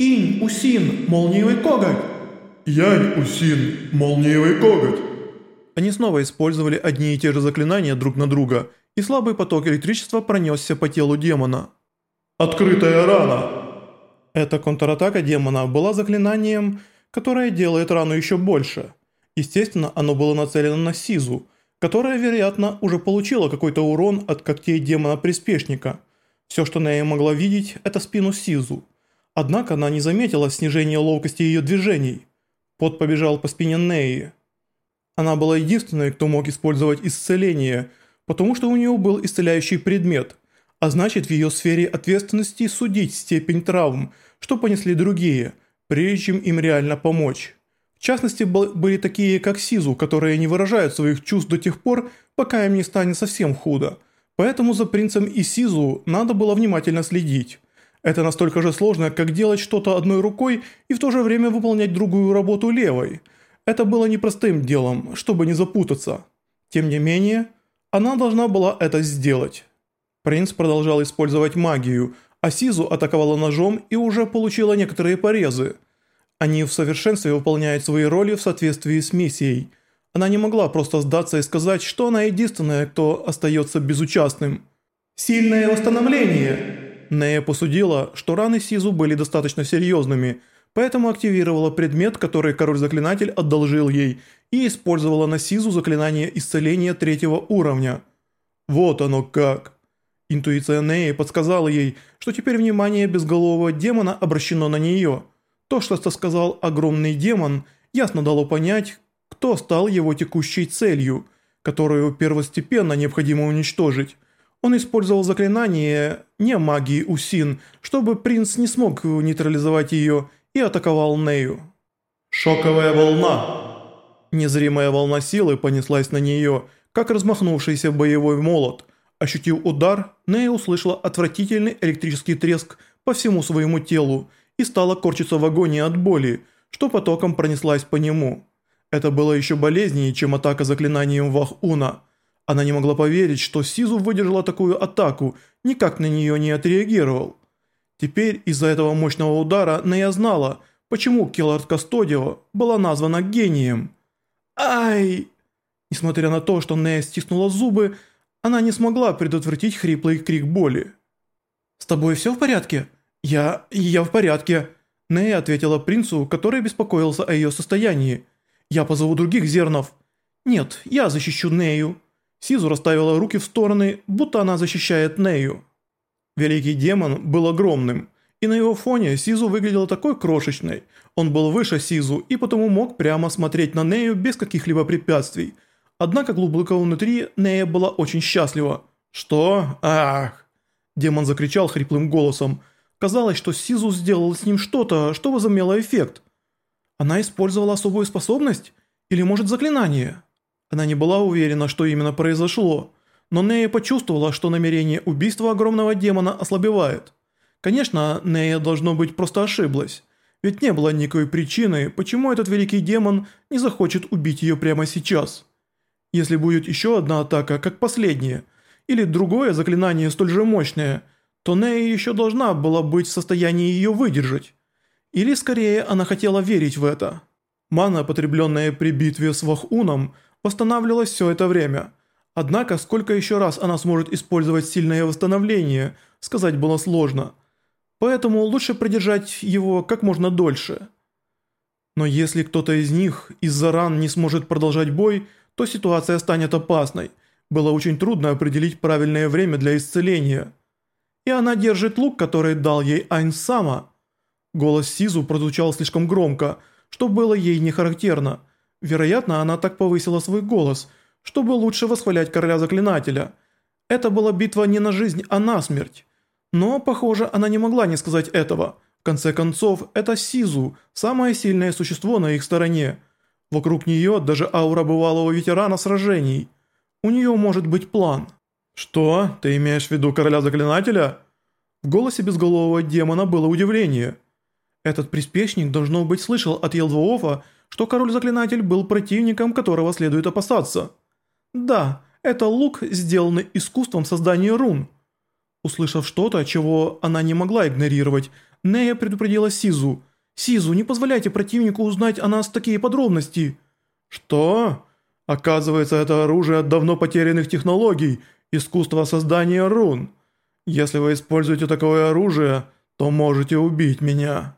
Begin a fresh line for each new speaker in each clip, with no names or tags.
Инь Усин, молниевый коготь.
Янь Усин, молниевый коготь.
Они снова использовали одни и те же заклинания друг на друга, и слабый поток электричества пронесся по телу демона.
Открытая рана.
Эта контратака демона была заклинанием, которое делает рану еще больше. Естественно, оно было нацелено на Сизу, которая, вероятно, уже получила какой-то урон от когтей демона-приспешника. Все, что Нея могла видеть, это спину Сизу. Однако она не заметила снижения ловкости ее движений. Пот побежал по спине Неи. Она была единственной, кто мог использовать исцеление, потому что у нее был исцеляющий предмет, а значит в ее сфере ответственности судить степень травм, что понесли другие, прежде чем им реально помочь. В частности, были такие, как Сизу, которые не выражают своих чувств до тех пор, пока им не станет совсем худо. Поэтому за принцем и Сизу надо было внимательно следить. Это настолько же сложно, как делать что-то одной рукой и в то же время выполнять другую работу левой – это было непростым делом, чтобы не запутаться. Тем не менее, она должна была это сделать. Принц продолжал использовать магию, а Сизу атаковала ножом и уже получила некоторые порезы. Они в совершенстве выполняют свои роли в соответствии с миссией. Она не могла просто сдаться и сказать, что она единственная, кто остается безучастным.
«Сильное восстановление!»
Нея посудила, что раны Сизу были достаточно серьезными – поэтому активировала предмет, который король-заклинатель одолжил ей, и использовала на Сизу заклинание исцеления третьего уровня. Вот оно как. Интуиция Неи подсказала ей, что теперь внимание безголового демона обращено на нее. То, что сказал огромный демон, ясно дало понять, кто стал его текущей целью, которую первостепенно необходимо уничтожить. Он использовал заклинание не магии Усин, чтобы принц не смог нейтрализовать ее и атаковал Нею.
Шоковая волна.
Незримая волна силы понеслась на нее, как размахнувшийся боевой молот. Ощутив удар, Нея услышала отвратительный электрический треск по всему своему телу и стала корчиться в агонии от боли, что потоком пронеслась по нему. Это было еще болезненнее, чем атака заклинанием Вах-Уна. Она не могла поверить, что Сизу выдержала такую атаку, никак на нее не отреагировал. Теперь из-за этого мощного удара Нея знала, почему Келлард Кастодио была названа гением. Ай! Несмотря на то, что Нея стиснула зубы, она не смогла предотвратить хриплый крик боли. «С тобой все в порядке?» «Я... я в порядке», Нея ответила принцу, который беспокоился о ее состоянии. «Я позову других зернов». «Нет, я защищу Нею». Сизу расставила руки в стороны, будто она защищает Нею. Великий демон был огромным, и на его фоне Сизу выглядел такой крошечной. Он был выше Сизу и потому мог прямо смотреть на Нею без каких-либо препятствий. Однако глубоко внутри Нея была очень счастлива. «Что? Ах!» Демон закричал хриплым голосом. Казалось, что Сизу сделал с ним что-то, что возымело эффект. Она использовала особую способность? Или может заклинание? Она не была уверена, что именно произошло но Нея почувствовала, что намерение убийства огромного демона ослабевает. Конечно, Нея, должно быть, просто ошиблась. Ведь не было никакой причины, почему этот великий демон не захочет убить ее прямо сейчас. Если будет еще одна атака, как последняя, или другое заклинание столь же мощное, то Нея еще должна была быть в состоянии ее выдержать. Или скорее она хотела верить в это. Мана, потребленная при битве с Вахуном, восстанавливалась все это время – Однако, сколько еще раз она сможет использовать сильное восстановление, сказать было сложно. Поэтому лучше продержать его как можно дольше. Но если кто-то из них из-за ран не сможет продолжать бой, то ситуация станет опасной. Было очень трудно определить правильное время для исцеления. И она держит лук, который дал ей Айн Сама. Голос Сизу прозвучал слишком громко, что было ей не характерно. Вероятно, она так повысила свой голос – чтобы лучше восхвалять короля заклинателя. Это была битва не на жизнь, а на смерть. Но, похоже, она не могла не сказать этого. В конце концов, это Сизу, самое сильное существо на их стороне. Вокруг нее даже аура бывалого ветерана сражений. У нее может быть план. «Что? Ты имеешь в виду короля заклинателя?» В голосе безголового демона было удивление. Этот приспешник, должно быть, слышал от Елдвоофа, что король-заклинатель был противником, которого следует опасаться. «Да, это лук, сделанный искусством создания рун». Услышав что-то, чего она не могла игнорировать, Нея предупредила Сизу. «Сизу, не позволяйте противнику узнать о нас такие подробности».
«Что?» Оказывается, это оружие от давно потерянных технологий, искусство создания рун. Если вы используете такое оружие, то можете убить меня».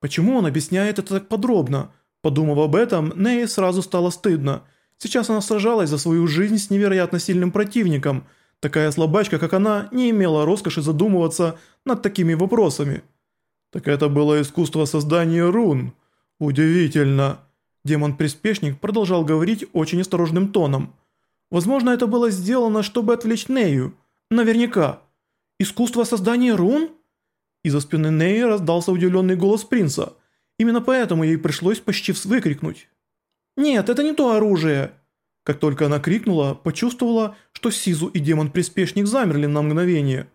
Почему он объясняет это так подробно? Подумав об этом, Ней сразу стало стыдно. Сейчас она сражалась за свою жизнь с невероятно сильным противником. Такая слабачка, как она, не имела роскоши задумываться над такими вопросами.
«Так это было искусство создания рун. Удивительно».
Демон-приспешник продолжал говорить очень осторожным тоном. Возможно, это было сделано, чтобы отвлечь Нею. Наверняка. Искусство создания рун? Из-за спины Неи раздался удивленный голос принца. Именно поэтому ей пришлось почти выкрикнуть. «Нет, это не то оружие!» Как только она крикнула, почувствовала, что Сизу и демон-приспешник замерли на мгновение.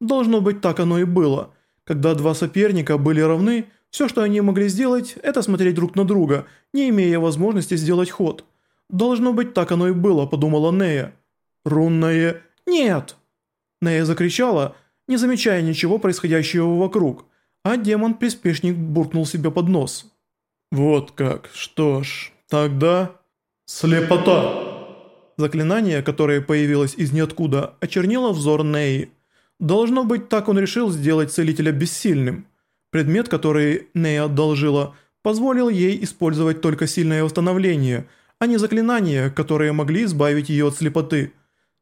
Должно быть, так оно и было. Когда два соперника были равны, все, что они могли сделать, это смотреть друг на друга, не имея возможности сделать ход. «Должно быть, так оно и было», – подумала Нея. «Рунное... Нет!» Нея закричала, не замечая ничего происходящего вокруг, а демон-приспешник буркнул себе под нос.
«Вот как. Что ж, тогда...» «Слепота!»
Заклинание, которое появилось из ниоткуда, очернило взор Неи. Должно быть, так он решил сделать целителя бессильным. Предмет, который Нея одолжила, позволил ей использовать только сильное восстановление, а не заклинания, которые могли избавить ее от слепоты.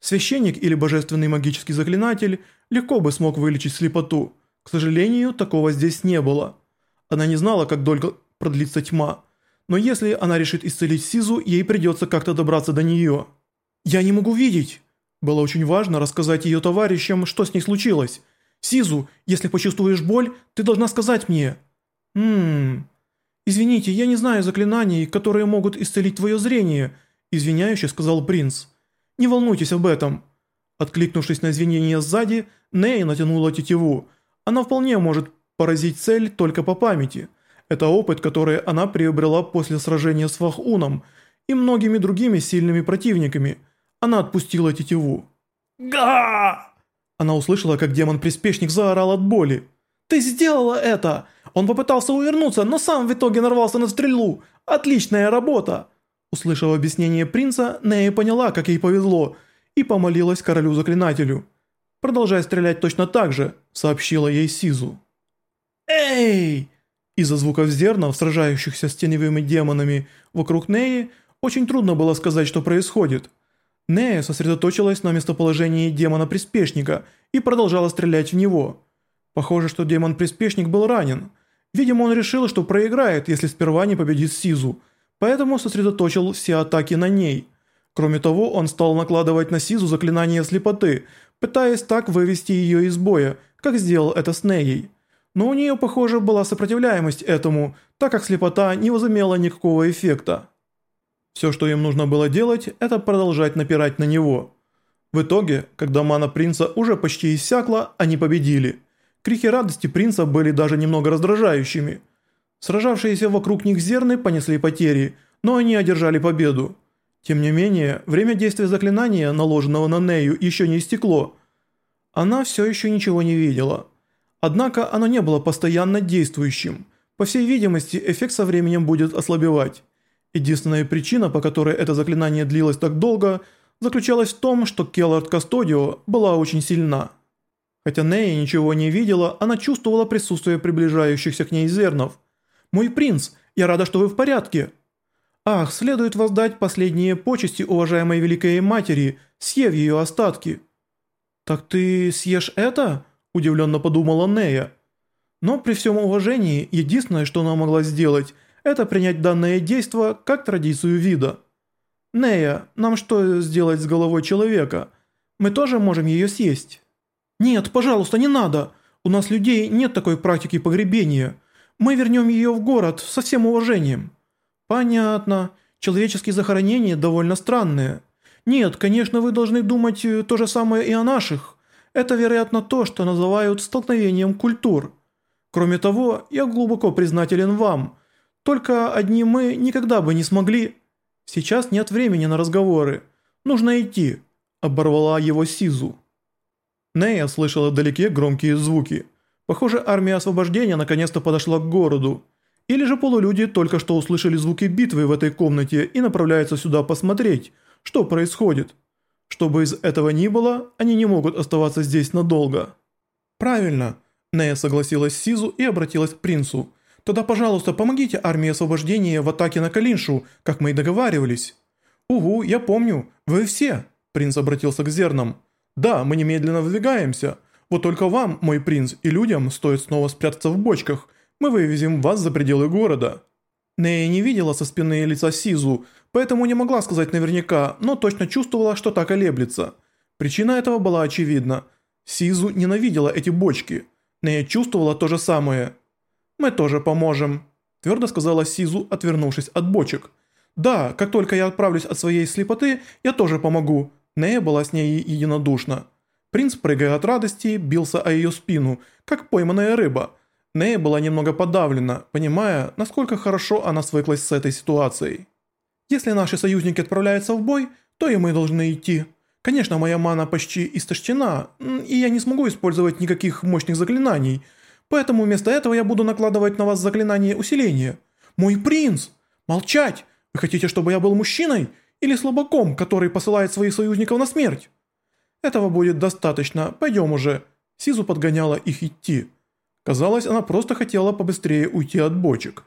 Священник или божественный магический заклинатель легко бы смог вылечить слепоту. К сожалению, такого здесь не было. Она не знала, как долго продлится тьма, но если она решит исцелить Сизу, ей придется как-то добраться до нее. «Я не могу видеть!» Было очень важно рассказать ее товарищам, что с ней случилось. «Сизу, если почувствуешь боль, ты должна сказать мне». «Ммм... Извините, я не знаю заклинаний, которые могут исцелить твое зрение», извиняюще сказал принц. «Не волнуйтесь об этом». Откликнувшись на извинения сзади, Нэй натянула тетиву. Она вполне может поразить цель только по памяти. Это опыт, который она приобрела после сражения с Фахуном и многими другими сильными противниками. Она отпустила тетиву. «Га!» Она услышала, как демон-приспешник заорал от боли. «Ты сделала это! Он попытался увернуться, но сам в итоге нарвался на стрелу! Отличная работа!» Услышав объяснение принца, Нея поняла, как ей повезло, и помолилась королю-заклинателю. «Продолжай стрелять точно так же», — сообщила ей Сизу. «Эй!» Из-за звуков зернов, сражающихся с теневыми демонами вокруг Неи, очень трудно было сказать, что происходит — Нея сосредоточилась на местоположении демона-приспешника и продолжала стрелять в него. Похоже, что демон-приспешник был ранен. Видимо, он решил, что проиграет, если сперва не победит Сизу, поэтому сосредоточил все атаки на ней. Кроме того, он стал накладывать на Сизу заклинание слепоты, пытаясь так вывести ее из боя, как сделал это с Неей. Но у нее, похоже, была сопротивляемость этому, так как слепота не возымела никакого эффекта. Все, что им нужно было делать, это продолжать напирать на него. В итоге, когда мана принца уже почти иссякла, они победили. Крики радости принца были даже немного раздражающими. Сражавшиеся вокруг них зерны понесли потери, но они одержали победу. Тем не менее, время действия заклинания, наложенного на Нею, еще не истекло. Она все еще ничего не видела. Однако оно не было постоянно действующим. По всей видимости, эффект со временем будет ослабевать. Единственная причина, по которой это заклинание длилось так долго, заключалась в том, что Келлард Кастодио была очень сильна. Хотя Нея ничего не видела, она чувствовала присутствие приближающихся к ней зернов. «Мой принц, я рада, что вы в порядке!» «Ах, следует воздать последние почести уважаемой Великой Матери, съев ее остатки». «Так ты съешь это?» – удивленно подумала Нея. Но при всем уважении, единственное, что она могла сделать – это принять данное действо как традицию вида. Нея, нам что сделать с головой человека? Мы тоже можем ее съесть. Нет, пожалуйста, не надо. У нас людей нет такой практики погребения. Мы вернем ее в город со всем уважением. Понятно. Человеческие захоронения довольно странные. Нет, конечно, вы должны думать э, то же самое и о наших. Это, вероятно, то, что называют столкновением культур. Кроме того, я глубоко признателен вам – только одни мы никогда бы не смогли... Сейчас нет времени на разговоры. Нужно идти», – оборвала его Сизу. Нея слышала вдалеке громкие звуки. Похоже, армия освобождения наконец-то подошла к городу. Или же полулюди только что услышали звуки битвы в этой комнате и направляются сюда посмотреть, что происходит. Что бы из этого ни было, они не могут оставаться здесь надолго.
Правильно. Нея согласилась с Сизу и обратилась к принцу. Тогда, пожалуйста, помогите армии освобождения в атаке на Калиншу, как мы и договаривались. Угу, я помню. Вы все. Принц обратился к зернам. Да, мы немедленно выдвигаемся. Вот только вам, мой принц, и людям стоит снова спрятаться в бочках. Мы вывезем вас за пределы города. Нея не видела со спины лица Сизу, поэтому не могла сказать наверняка, но точно чувствовала, что так колеблется. Причина этого была очевидна. Сизу ненавидела эти бочки. Нея чувствовала то же самое. «Мы тоже поможем», – твердо сказала Сизу, отвернувшись от бочек. «Да, как только я отправлюсь от своей слепоты, я тоже помогу». Нея была с ней единодушна. Принц, прыгая от радости, бился о ее спину, как пойманная рыба. Нея была немного подавлена, понимая, насколько хорошо она свыклась с этой ситуацией. «Если наши союзники отправляются в бой, то и мы должны идти. Конечно, моя мана почти истощена, и я не смогу использовать никаких мощных заклинаний, поэтому вместо этого я буду накладывать на вас заклинание усиления. Мой принц! Молчать! Вы хотите, чтобы я был мужчиной или слабаком, который посылает своих союзников на смерть? Этого будет достаточно, пойдем уже. Сизу подгоняла их идти. Казалось, она просто хотела побыстрее уйти от бочек.